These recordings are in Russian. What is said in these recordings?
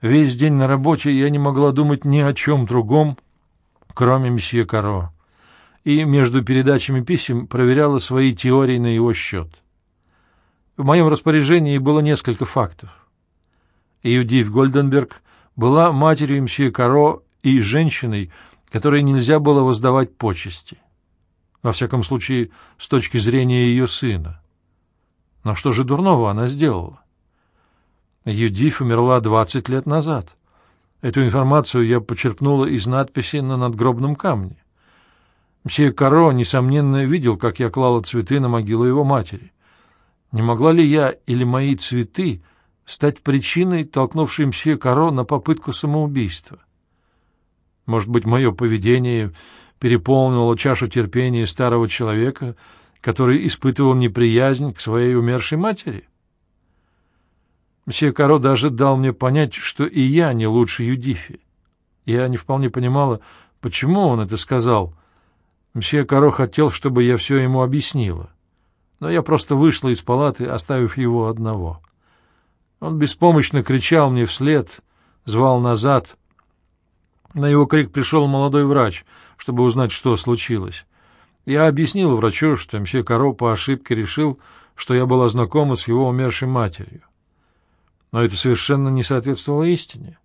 Весь день на работе я не могла думать ни о чем другом, кроме месье Каро, и между передачами писем проверяла свои теории на его счет. В моем распоряжении было несколько фактов. Иудив Гольденберг была матерью мсье Каро и женщиной, которой нельзя было воздавать почести. Во всяком случае, с точки зрения ее сына. Но что же дурного она сделала? Юдиф умерла двадцать лет назад. Эту информацию я почерпнула из надписи на надгробном камне. Мсье Каро, несомненно, видел, как я клала цветы на могилу его матери. Не могла ли я или мои цветы стать причиной, толкнувшей мсье Каро на попытку самоубийства? Может быть, мое поведение переполнило чашу терпения старого человека, который испытывал неприязнь к своей умершей матери? Мсье Каро даже дал мне понять, что и я не лучше Юдифи. Я не вполне понимала, почему он это сказал. Мсье Каро хотел, чтобы я все ему объяснила но я просто вышла из палаты, оставив его одного. Он беспомощно кричал мне вслед, звал назад. На его крик пришел молодой врач, чтобы узнать, что случилось. Я объяснила врачу, что мсье Каро по ошибке решил, что я была знакома с его умершей матерью. Но это совершенно не соответствовало истине.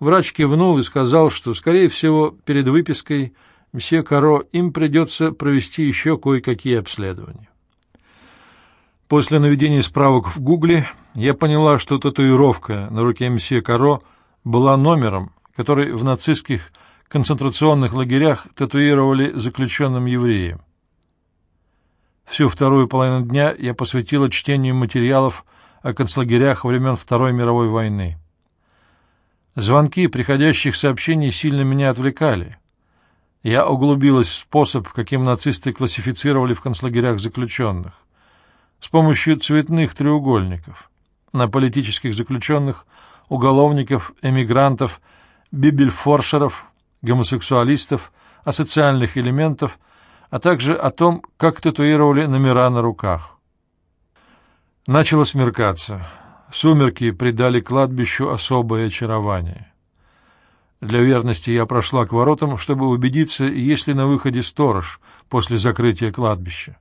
Врач кивнул и сказал, что, скорее всего, перед выпиской мсье Каро им придется провести еще кое-какие обследования. После наведения справок в Гугле я поняла, что татуировка на руке месье Каро была номером, который в нацистских концентрационных лагерях татуировали заключенным евреям. Всю вторую половину дня я посвятила чтению материалов о концлагерях времен Второй мировой войны. Звонки приходящих сообщений сильно меня отвлекали. Я углубилась в способ, каким нацисты классифицировали в концлагерях заключенных с помощью цветных треугольников на политических заключенных, уголовников, эмигрантов, бибельфоршеров, гомосексуалистов, асоциальных элементов, а также о том, как татуировали номера на руках. Начало смеркаться. Сумерки придали кладбищу особое очарование. Для верности я прошла к воротам, чтобы убедиться, есть ли на выходе сторож после закрытия кладбища.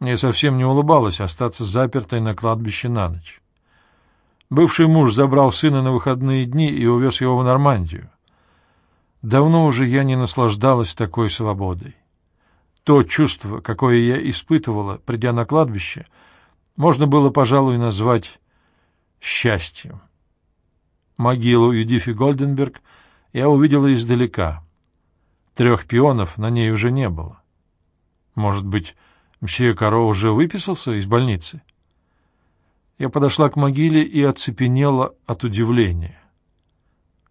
Мне совсем не улыбалось остаться запертой на кладбище на ночь. Бывший муж забрал сына на выходные дни и увез его в Нормандию. Давно уже я не наслаждалась такой свободой. То чувство, какое я испытывала, придя на кладбище, можно было, пожалуй, назвать счастьем. Могилу Юдифи Гольденберг я увидела издалека. Трех пионов на ней уже не было. Может быть, Мсье Каро уже выписался из больницы? Я подошла к могиле и оцепенела от удивления.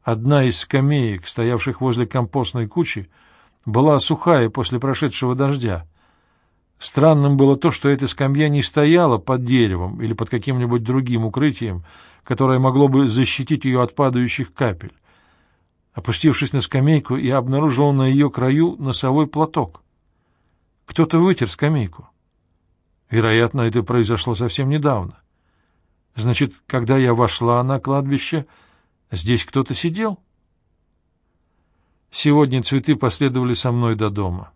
Одна из скамеек, стоявших возле компостной кучи, была сухая после прошедшего дождя. Странным было то, что эта скамья не стояла под деревом или под каким-нибудь другим укрытием, которое могло бы защитить ее от падающих капель. Опустившись на скамейку, я обнаружил на ее краю носовой платок — кто-то вытер скамейку. Вероятно, это произошло совсем недавно. Значит, когда я вошла на кладбище, здесь кто-то сидел? Сегодня цветы последовали со мной до дома.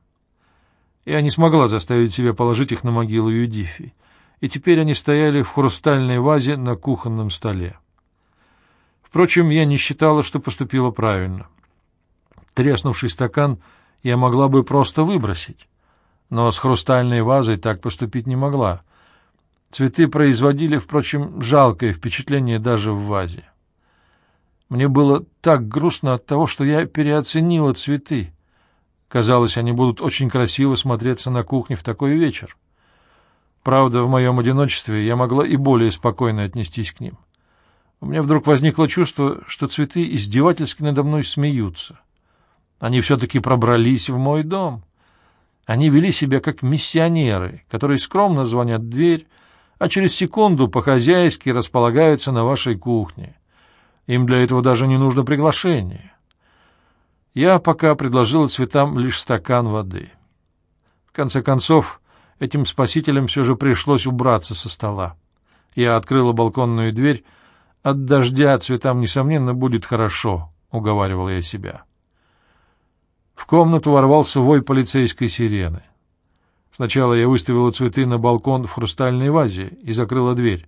Я не смогла заставить себя положить их на могилу Юдифи, и теперь они стояли в хрустальной вазе на кухонном столе. Впрочем, я не считала, что поступила правильно. Треснувший стакан я могла бы просто выбросить но с хрустальной вазой так поступить не могла. Цветы производили, впрочем, жалкое впечатление даже в вазе. Мне было так грустно от того, что я переоценила цветы. Казалось, они будут очень красиво смотреться на кухне в такой вечер. Правда, в моем одиночестве я могла и более спокойно отнестись к ним. У меня вдруг возникло чувство, что цветы издевательски надо мной смеются. Они все-таки пробрались в мой дом. Они вели себя как миссионеры, которые скромно звонят в дверь, а через секунду по-хозяйски располагаются на вашей кухне. Им для этого даже не нужно приглашение. Я пока предложила цветам лишь стакан воды. В конце концов, этим спасителям все же пришлось убраться со стола. Я открыла балконную дверь, От дождя цветам, несомненно, будет хорошо, — уговаривал я себя. В комнату ворвался вой полицейской сирены. Сначала я выставила цветы на балкон в хрустальной вазе и закрыла дверь.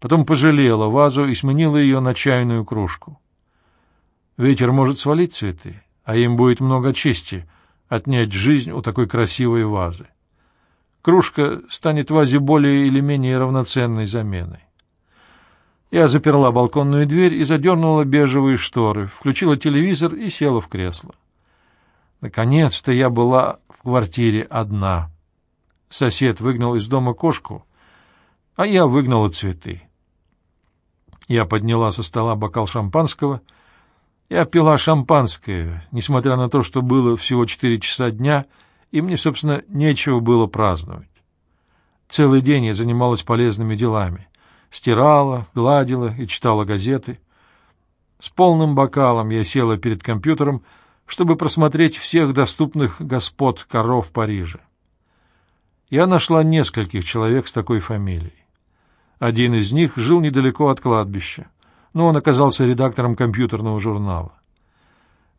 Потом пожалела вазу и сменила ее на чайную кружку. Ветер может свалить цветы, а им будет много чести отнять жизнь у такой красивой вазы. Кружка станет вазе более или менее равноценной заменой. Я заперла балконную дверь и задернула бежевые шторы, включила телевизор и села в кресло. Наконец-то я была в квартире одна. Сосед выгнал из дома кошку, а я выгнала цветы. Я подняла со стола бокал шампанского. Я пила шампанское, несмотря на то, что было всего четыре часа дня, и мне, собственно, нечего было праздновать. Целый день я занималась полезными делами. Стирала, гладила и читала газеты. С полным бокалом я села перед компьютером, чтобы просмотреть всех доступных господ коров Парижа. Я нашла нескольких человек с такой фамилией. Один из них жил недалеко от кладбища, но он оказался редактором компьютерного журнала.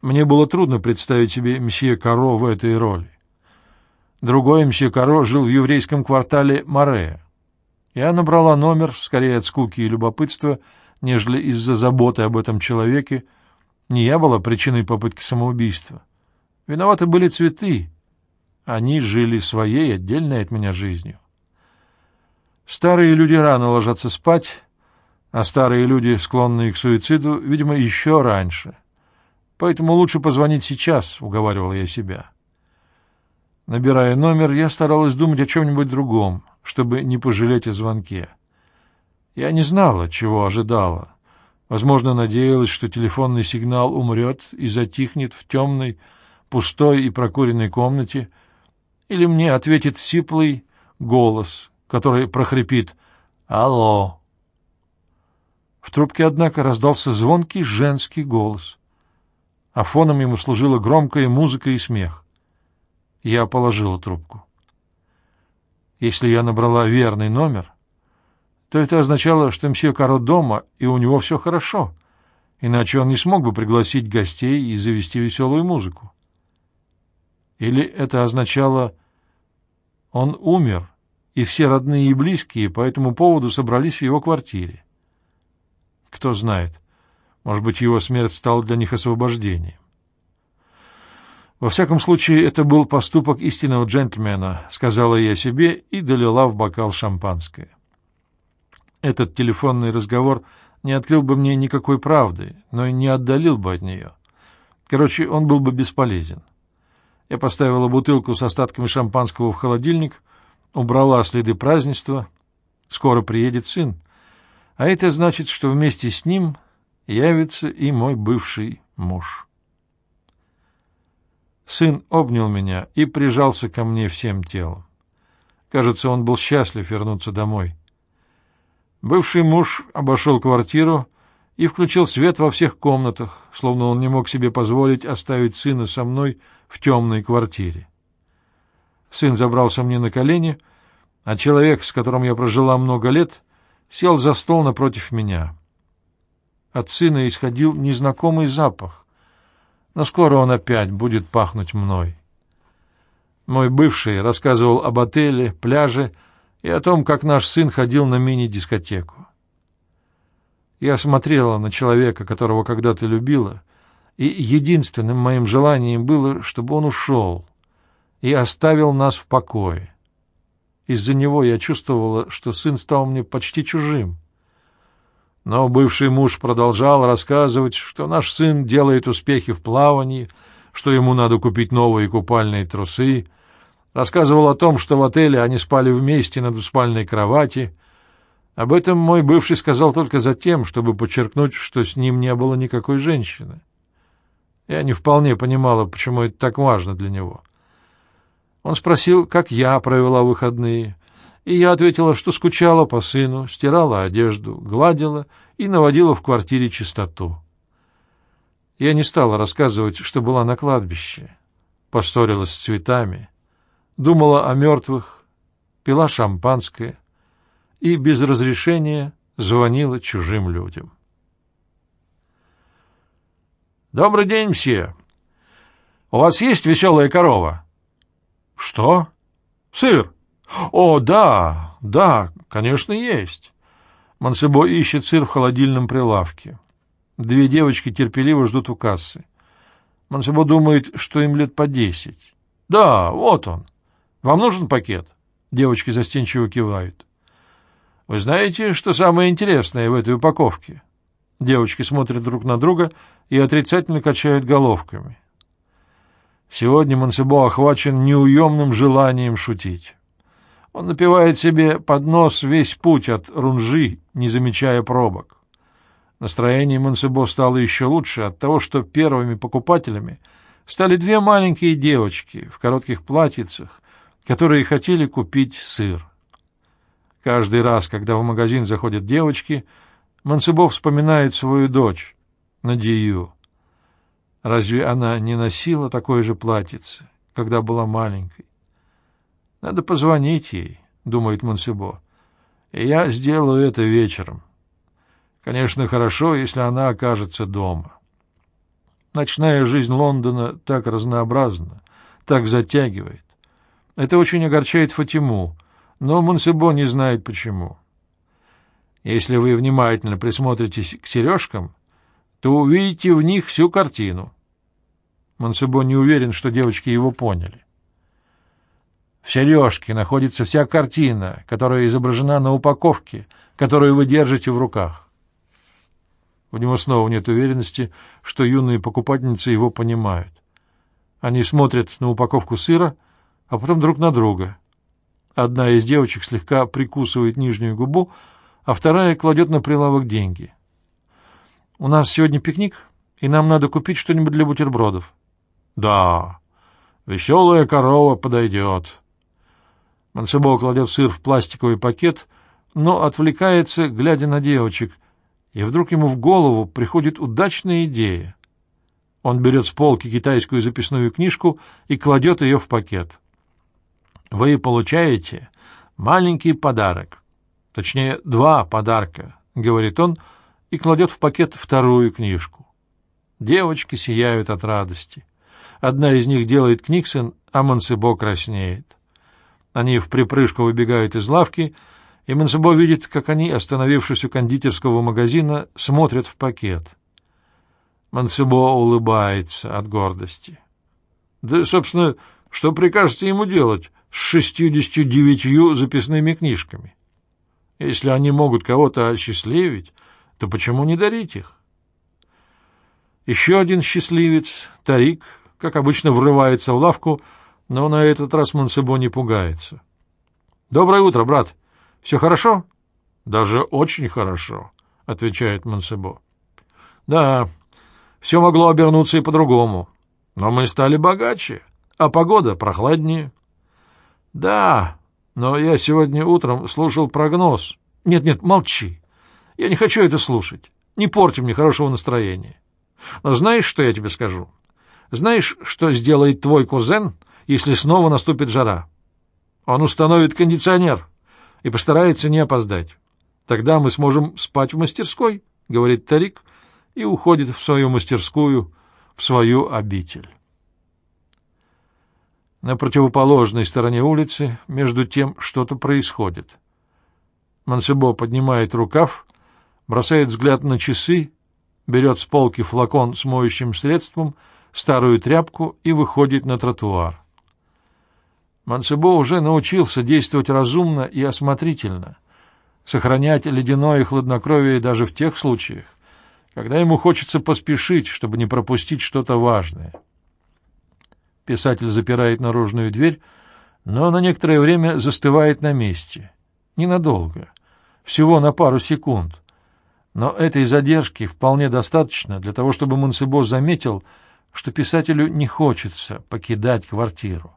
Мне было трудно представить себе мсье Каро в этой роли. Другой мсье Каро жил в еврейском квартале Морея. Я набрала номер, скорее от скуки и любопытства, нежели из-за заботы об этом человеке. Не я была причиной попытки самоубийства. Виноваты были цветы. Они жили своей, отдельной от меня жизнью. Старые люди рано ложатся спать, а старые люди, склонные к суициду, видимо, еще раньше. Поэтому лучше позвонить сейчас, — уговаривал я себя. Набирая номер, я старалась думать о чем-нибудь другом, чтобы не пожалеть о звонке. Я не знала, чего ожидала. Возможно, надеялась, что телефонный сигнал умрет и затихнет в темной, пустой и прокуренной комнате, или мне ответит сиплый голос, который прохрипит «Алло!». В трубке, однако, раздался звонкий женский голос, а фоном ему служила громкая музыка и смех. Я положила трубку. Если я набрала верный номер, то это означало, что мсье Каро дома, и у него все хорошо, иначе он не смог бы пригласить гостей и завести веселую музыку. Или это означало, он умер, и все родные и близкие по этому поводу собрались в его квартире. Кто знает, может быть, его смерть стала для них освобождением. Во всяком случае, это был поступок истинного джентльмена, сказала я себе и долила в бокал шампанское. Этот телефонный разговор не открыл бы мне никакой правды, но и не отдалил бы от нее. Короче, он был бы бесполезен. Я поставила бутылку с остатками шампанского в холодильник, убрала следы празднества. Скоро приедет сын. А это значит, что вместе с ним явится и мой бывший муж. Сын обнял меня и прижался ко мне всем телом. Кажется, он был счастлив вернуться домой. Бывший муж обошел квартиру и включил свет во всех комнатах, словно он не мог себе позволить оставить сына со мной в темной квартире. Сын забрался мне на колени, а человек, с которым я прожила много лет, сел за стол напротив меня. От сына исходил незнакомый запах, но скоро он опять будет пахнуть мной. Мой бывший рассказывал об отеле, пляже и о том, как наш сын ходил на мини-дискотеку. Я смотрела на человека, которого когда-то любила, и единственным моим желанием было, чтобы он ушел и оставил нас в покое. Из-за него я чувствовала, что сын стал мне почти чужим. Но бывший муж продолжал рассказывать, что наш сын делает успехи в плавании, что ему надо купить новые купальные трусы, рассказывал о том, что в отеле они спали вместе на двуспальной кровати. Об этом мой бывший сказал только за тем, чтобы подчеркнуть, что с ним не было никакой женщины. Я не вполне понимала, почему это так важно для него. Он спросил, как я провела выходные, и я ответила, что скучала по сыну, стирала одежду, гладила и наводила в квартире чистоту. Я не стала рассказывать, что была на кладбище, поссорилась с цветами, думала о мертвых, пила шампанское и без разрешения звонила чужим людям. «Добрый день, мсье. У вас есть веселая корова?» «Что? Сыр? О, да, да, конечно, есть». Мансебо ищет сыр в холодильном прилавке. Две девочки терпеливо ждут у кассы. Мансебо думает, что им лет по десять. «Да, вот он. Вам нужен пакет?» Девочки застенчиво кивают. «Вы знаете, что самое интересное в этой упаковке?» Девочки смотрят друг на друга и отрицательно качают головками. Сегодня Монсебо охвачен неуемным желанием шутить. Он напевает себе под нос весь путь от Рунжи, не замечая пробок. Настроение Монсебо стало еще лучше от того, что первыми покупателями стали две маленькие девочки в коротких платьицах, которые хотели купить сыр. Каждый раз, когда в магазин заходят девочки — Мансебов вспоминает свою дочь, Надию. Разве она не носила такое же платьице, когда была маленькой? Надо позвонить ей, думает Мансебо. И я сделаю это вечером. Конечно, хорошо, если она окажется дома. Ночная жизнь Лондона так разнообразна, так затягивает. Это очень огорчает Фатиму, но Мансебо не знает почему. Если вы внимательно присмотритесь к сережкам, то увидите в них всю картину. Монсебо не уверен, что девочки его поняли. В сережке находится вся картина, которая изображена на упаковке, которую вы держите в руках. У него снова нет уверенности, что юные покупательницы его понимают. Они смотрят на упаковку сыра, а потом друг на друга. Одна из девочек слегка прикусывает нижнюю губу, а вторая кладет на прилавок деньги. «У нас сегодня пикник, и нам надо купить что-нибудь для бутербродов». «Да, веселая корова подойдет». Мансебо кладет сыр в пластиковый пакет, но отвлекается, глядя на девочек, и вдруг ему в голову приходит удачная идея. Он берет с полки китайскую записную книжку и кладет ее в пакет. Вы получаете маленький подарок. Точнее, два подарка, — говорит он и кладет в пакет вторую книжку. Девочки сияют от радости. Одна из них делает книгсон, а Мансебо краснеет. Они в припрыжку выбегают из лавки, и Мансебо видит, как они, остановившись у кондитерского магазина, смотрят в пакет. Мансебо улыбается от гордости. Да, собственно, что прикажете ему делать с шестьюдесятью девятью записными книжками? Если они могут кого-то осчастливить, то почему не дарить их? Еще один счастливец, Тарик, как обычно, врывается в лавку, но на этот раз Монсебо не пугается. — Доброе утро, брат. Все хорошо? — Даже очень хорошо, — отвечает Монсебо. — Да, все могло обернуться и по-другому. Но мы стали богаче, а погода прохладнее. — Да, но я сегодня утром слушал прогноз. Нет-нет, молчи. Я не хочу это слушать. Не порти мне хорошего настроения. Но знаешь, что я тебе скажу? Знаешь, что сделает твой кузен, если снова наступит жара? Он установит кондиционер и постарается не опоздать. Тогда мы сможем спать в мастерской, — говорит Тарик, и уходит в свою мастерскую, в свою обитель. На противоположной стороне улицы, между тем, что-то происходит. Мансебо поднимает рукав, бросает взгляд на часы, берет с полки флакон с моющим средством, старую тряпку и выходит на тротуар. Мансебо уже научился действовать разумно и осмотрительно, сохранять ледяное хладнокровие даже в тех случаях, когда ему хочется поспешить, чтобы не пропустить что-то важное. Писатель запирает наружную дверь, но на некоторое время застывает на месте. Ненадолго. Всего на пару секунд. Но этой задержки вполне достаточно для того, чтобы Монсебо заметил, что писателю не хочется покидать квартиру.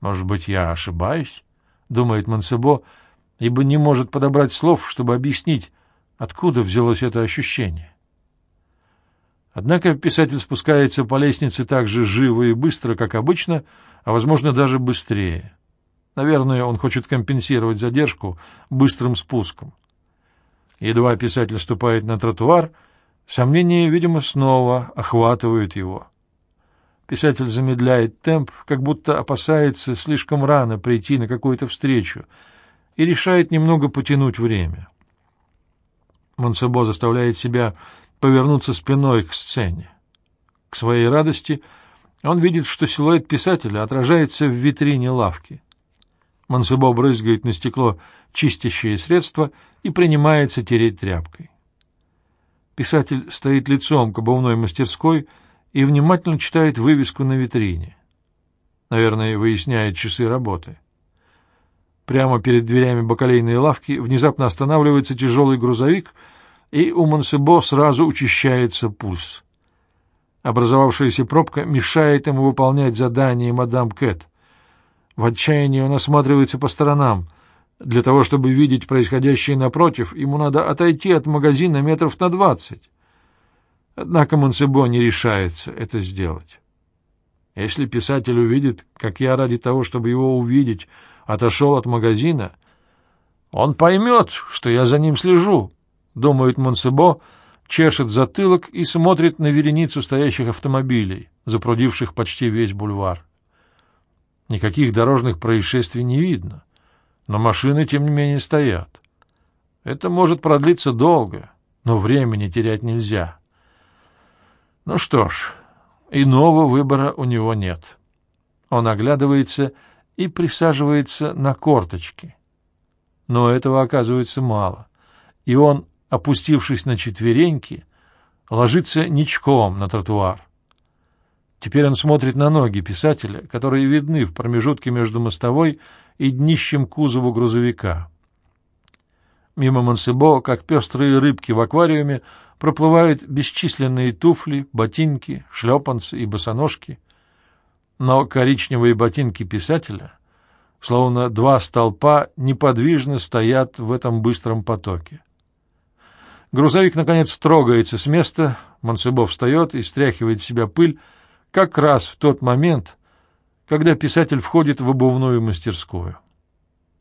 «Может быть, я ошибаюсь?» — думает Монсебо, ибо не может подобрать слов, чтобы объяснить, откуда взялось это ощущение. Однако писатель спускается по лестнице так же живо и быстро, как обычно, а, возможно, даже быстрее. Наверное, он хочет компенсировать задержку быстрым спуском. Едва писатель ступает на тротуар, сомнения, видимо, снова охватывают его. Писатель замедляет темп, как будто опасается слишком рано прийти на какую-то встречу, и решает немного потянуть время. Монсебо заставляет себя повернуться спиной к сцене. К своей радости он видит, что силуэт писателя отражается в витрине лавки. Монсебо брызгает на стекло чистящее средство и принимается тереть тряпкой. Писатель стоит лицом к обувной мастерской и внимательно читает вывеску на витрине. Наверное, выясняет часы работы. Прямо перед дверями бакалейной лавки внезапно останавливается тяжелый грузовик, и у Монсебо сразу учащается пульс. Образовавшаяся пробка мешает ему выполнять задание мадам Кэт. В отчаянии он осматривается по сторонам. Для того, чтобы видеть происходящее напротив, ему надо отойти от магазина метров на двадцать. Однако Монсебо не решается это сделать. Если писатель увидит, как я ради того, чтобы его увидеть, отошел от магазина, он поймет, что я за ним слежу, — думает Монсебо, — чешет затылок и смотрит на вереницу стоящих автомобилей, запрудивших почти весь бульвар. Никаких дорожных происшествий не видно, но машины, тем не менее, стоят. Это может продлиться долго, но времени терять нельзя. Ну что ж, иного выбора у него нет. Он оглядывается и присаживается на корточки. Но этого оказывается мало, и он опустившись на четвереньки, ложится ничком на тротуар. Теперь он смотрит на ноги писателя, которые видны в промежутке между мостовой и днищем кузова грузовика. Мимо Монсебо, как пестрые рыбки в аквариуме, проплывают бесчисленные туфли, ботинки, шлепанцы и босоножки. Но коричневые ботинки писателя, словно два столпа, неподвижно стоят в этом быстром потоке. Грузовик, наконец, трогается с места, Монсебо встает и стряхивает с себя пыль как раз в тот момент, когда писатель входит в обувную мастерскую.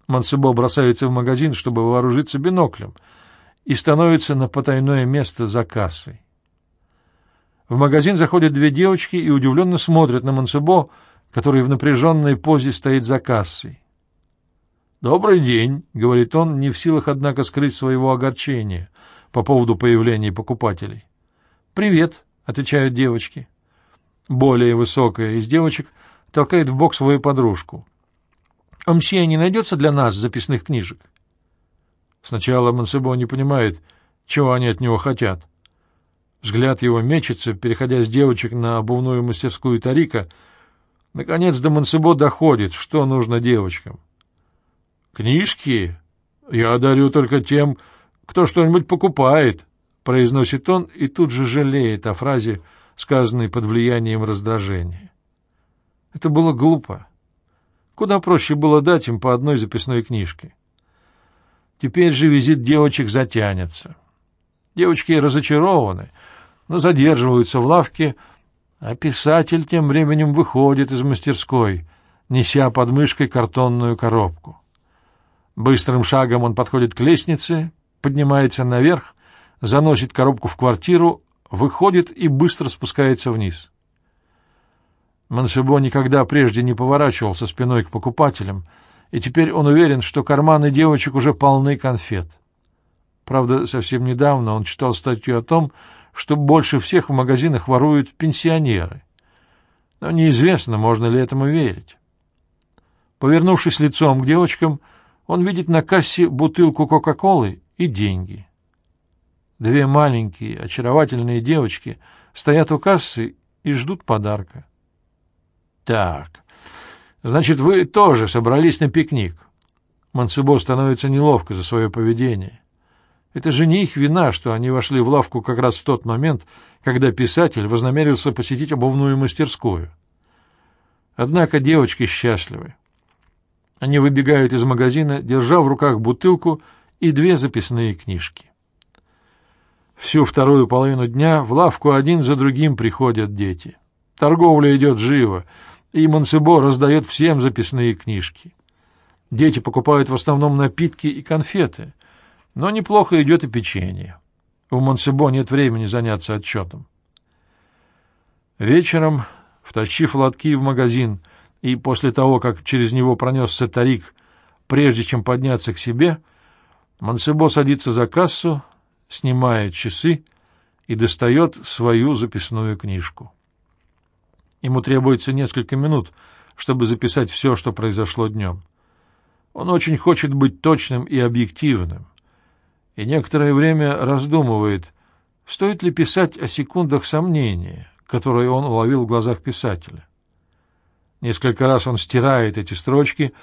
Монсебо бросается в магазин, чтобы вооружиться биноклем, и становится на потайное место за кассой. В магазин заходят две девочки и удивленно смотрят на Монсебо, который в напряженной позе стоит за кассой. «Добрый день», — говорит он, не в силах, однако, скрыть своего огорчения по поводу появления покупателей. «Привет», — отвечают девочки. Более высокая из девочек толкает в бок свою подружку. «А мсье не найдется для нас записных книжек?» Сначала Мансебо не понимает, чего они от него хотят. Взгляд его мечется, переходя с девочек на обувную мастерскую Тарика. Наконец до Мансебо доходит, что нужно девочкам. «Книжки? Я дарю только тем, кто что-нибудь покупает, — произносит он и тут же жалеет о фразе, сказанной под влиянием раздражения. Это было глупо. Куда проще было дать им по одной записной книжке. Теперь же визит девочек затянется. Девочки разочарованы, но задерживаются в лавке, а писатель тем временем выходит из мастерской, неся под мышкой картонную коробку. Быстрым шагом он подходит к лестнице, поднимается наверх, заносит коробку в квартиру, выходит и быстро спускается вниз. Мансебо никогда прежде не поворачивался спиной к покупателям, и теперь он уверен, что карманы девочек уже полны конфет. Правда, совсем недавно он читал статью о том, что больше всех в магазинах воруют пенсионеры. Но неизвестно, можно ли этому верить. Повернувшись лицом к девочкам, он видит на кассе бутылку Кока-Колы и деньги. Две маленькие, очаровательные девочки стоят у кассы и ждут подарка. Так, значит, вы тоже собрались на пикник. Мансубо становится неловко за свое поведение. Это же не их вина, что они вошли в лавку как раз в тот момент, когда писатель вознамерился посетить обувную мастерскую. Однако девочки счастливы. Они выбегают из магазина, держа в руках бутылку и две записные книжки. Всю вторую половину дня в лавку один за другим приходят дети. Торговля идет живо, и Монсебо раздает всем записные книжки. Дети покупают в основном напитки и конфеты, Но неплохо идет и печенье. У Монсебо нет времени заняться отчетом. Вечером, втащив лотки в магазин, и после того, как через него пронесся Тарик, прежде чем подняться к себе, Монсебо садится за кассу, снимает часы и достает свою записную книжку. Ему требуется несколько минут, чтобы записать все, что произошло днем. Он очень хочет быть точным и объективным, и некоторое время раздумывает, стоит ли писать о секундах сомнения, которые он уловил в глазах писателя. Несколько раз он стирает эти строчки,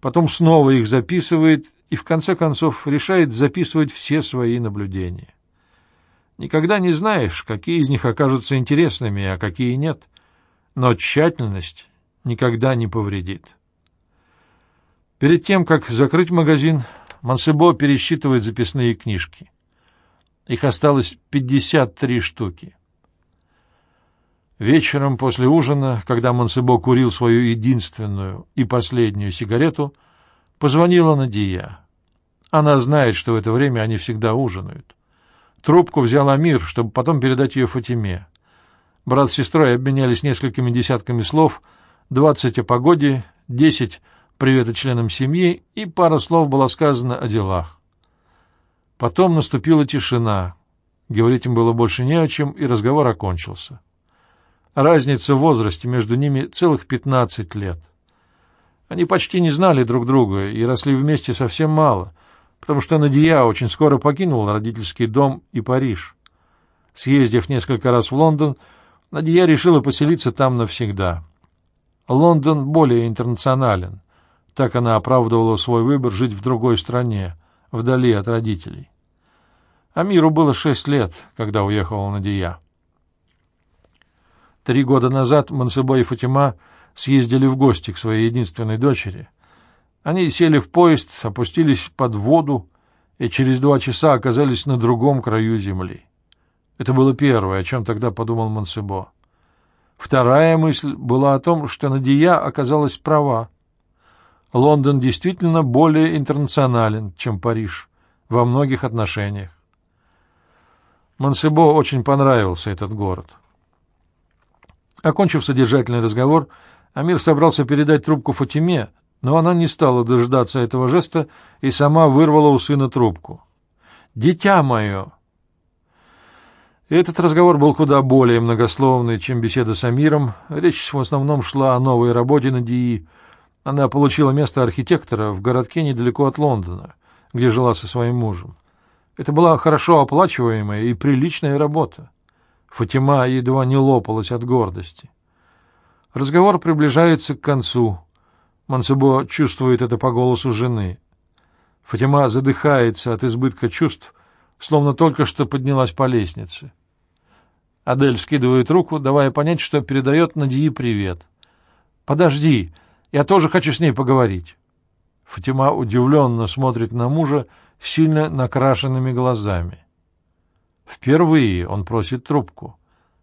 потом снова их записывает и в конце концов решает записывать все свои наблюдения. Никогда не знаешь, какие из них окажутся интересными, а какие нет, но тщательность никогда не повредит. Перед тем, как закрыть магазин, Мансебо пересчитывает записные книжки. Их осталось 53 штуки. Вечером после ужина, когда Мансебо курил свою единственную и последнюю сигарету, позвонила Надия. Она знает, что в это время они всегда ужинают. Трубку взял Амир, чтобы потом передать ее Фатиме. Брат с сестрой обменялись несколькими десятками слов, двадцать о погоде, десять привета членам семьи, и пара слов была сказана о делах. Потом наступила тишина. Говорить им было больше не о чем, и разговор окончился. Разница в возрасте между ними целых пятнадцать лет. Они почти не знали друг друга и росли вместе совсем мало, потому что Надия очень скоро покинула родительский дом и Париж. Съездив несколько раз в Лондон, Надия решила поселиться там навсегда. Лондон более интернационален. Так она оправдывала свой выбор жить в другой стране, вдали от родителей. Амиру было шесть лет, когда уехала Надия. Три года назад Мансебо и Фатима съездили в гости к своей единственной дочери — они сели в поезд, опустились под воду и через два часа оказались на другом краю земли. Это было первое, о чем тогда подумал Монсебо. Вторая мысль была о том, что Надия оказалась права. Лондон действительно более интернационален, чем Париж, во многих отношениях. Монсебо очень понравился этот город. Окончив содержательный разговор, Амир собрался передать трубку Фатиме, но она не стала дожидаться этого жеста и сама вырвала у сына трубку. «Дитя мое!» Этот разговор был куда более многословный, чем беседа с Амиром. Речь в основном шла о новой работе на ДИИ. Она получила место архитектора в городке недалеко от Лондона, где жила со своим мужем. Это была хорошо оплачиваемая и приличная работа. Фатима едва не лопалась от гордости. Разговор приближается к концу. Мансебо чувствует это по голосу жены. Фатима задыхается от избытка чувств, словно только что поднялась по лестнице. Адель скидывает руку, давая понять, что передает Надии привет. «Подожди, я тоже хочу с ней поговорить». Фатима удивленно смотрит на мужа сильно накрашенными глазами. Впервые он просит трубку,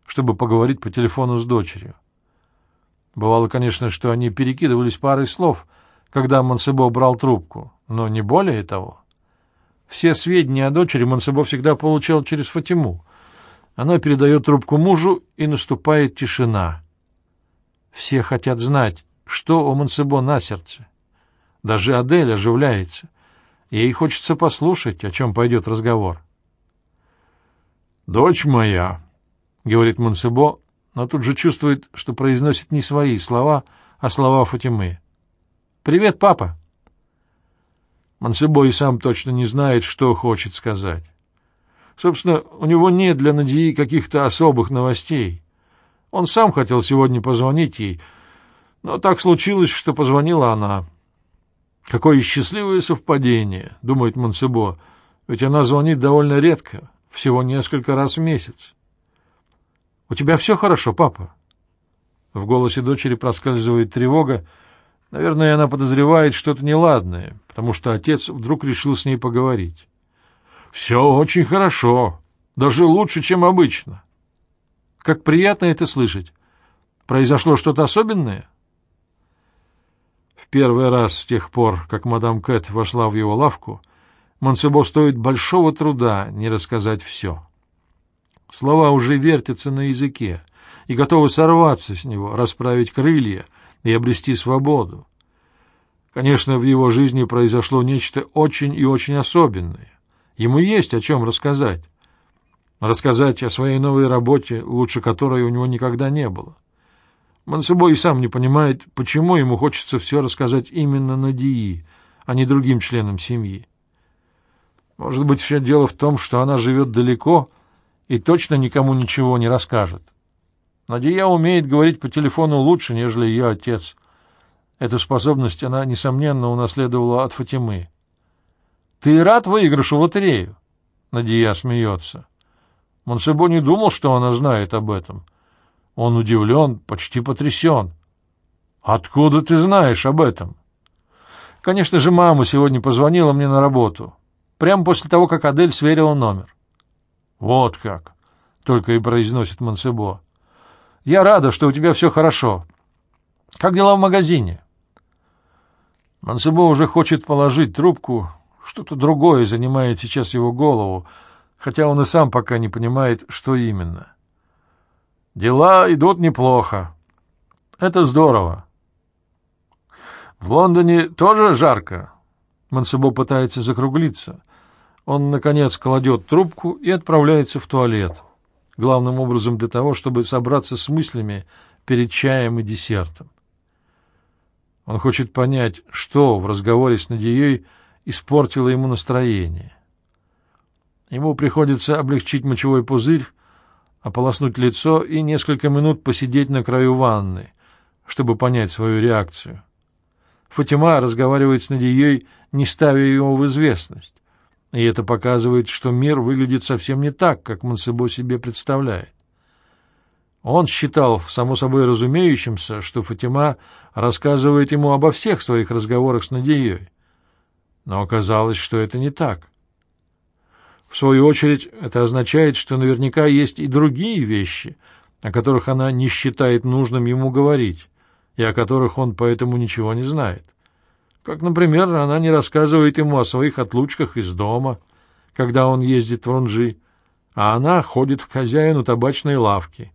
чтобы поговорить по телефону с дочерью. Бывало, конечно, что они перекидывались парой слов, когда Монсебо брал трубку, но не более того. Все сведения о дочери Монсебо всегда получал через Фатиму. Она передает трубку мужу, и наступает тишина. Все хотят знать, что у Монсебо на сердце. Даже Адель оживляется. Ей хочется послушать, о чем пойдет разговор. «Дочь моя», — говорит Монсебо, но тут же чувствует, что произносит не свои слова, а слова Фатимы. «Привет, папа!» Мансебо и сам точно не знает, что хочет сказать. Собственно, у него нет для Надии каких-то особых новостей. Он сам хотел сегодня позвонить ей, но так случилось, что позвонила она. «Какое счастливое совпадение!» — думает Мансебо, ведь она звонит довольно редко, всего несколько раз в месяц. — У тебя все хорошо, папа? В голосе дочери проскальзывает тревога. Наверное, она подозревает что-то неладное, потому что отец вдруг решил с ней поговорить. — Все очень хорошо, даже лучше, чем обычно. — Как приятно это слышать. Произошло что-то особенное? В первый раз с тех пор, как мадам Кэт вошла в его лавку, Монсебо стоит большого труда не рассказать все. Слова уже вертятся на языке и готовы сорваться с него, расправить крылья и обрести свободу. Конечно, в его жизни произошло нечто очень и очень особенное. Ему есть о чем рассказать. Рассказать о своей новой работе, лучше которой у него никогда не было. Мансебо и сам не понимает, почему ему хочется все рассказать именно Надии, а не другим членам семьи. Может быть, все дело в том, что она живет далеко и точно никому ничего не расскажет. Надия умеет говорить по телефону лучше, нежели ее отец. Эту способность она, несомненно, унаследовала от Фатимы. — Ты рад выигрышу в лотерею? Надия смеется. Монсебо не думал, что она знает об этом. Он удивлен, почти потрясен. — Откуда ты знаешь об этом? — Конечно же, мама сегодня позвонила мне на работу. Прямо после того, как Адель сверила номер. — Вот как! — только и произносит Монсебо. — Я рада, что у тебя все хорошо. Как дела в магазине? Монсебо уже хочет положить трубку. Что-то другое занимает сейчас его голову, хотя он и сам пока не понимает, что именно. Дела идут неплохо. Это здорово. В Лондоне тоже жарко. Монсебо пытается закруглиться. Он, наконец, кладет трубку и отправляется в туалет. Главным образом для того, чтобы собраться с мыслями перед чаем и десертом. Он хочет понять, что в разговоре с Надеей испортило ему настроение. Ему приходится облегчить мочевой пузырь, ополоснуть лицо и несколько минут посидеть на краю ванны, чтобы понять свою реакцию. Фатима разговаривает с Надеей, не ставя его в известность, и это показывает, что мир выглядит совсем не так, как Мансебо себе представляет. Он считал само собой разумеющимся, что Фатима рассказывает ему обо всех своих разговорах с Надеей. Но оказалось, что это не так. В свою очередь, это означает, что наверняка есть и другие вещи, о которых она не считает нужным ему говорить, и о которых он поэтому ничего не знает. Как, например, она не рассказывает ему о своих отлучках из дома, когда он ездит в Рунжи, а она ходит к хозяину табачной лавки —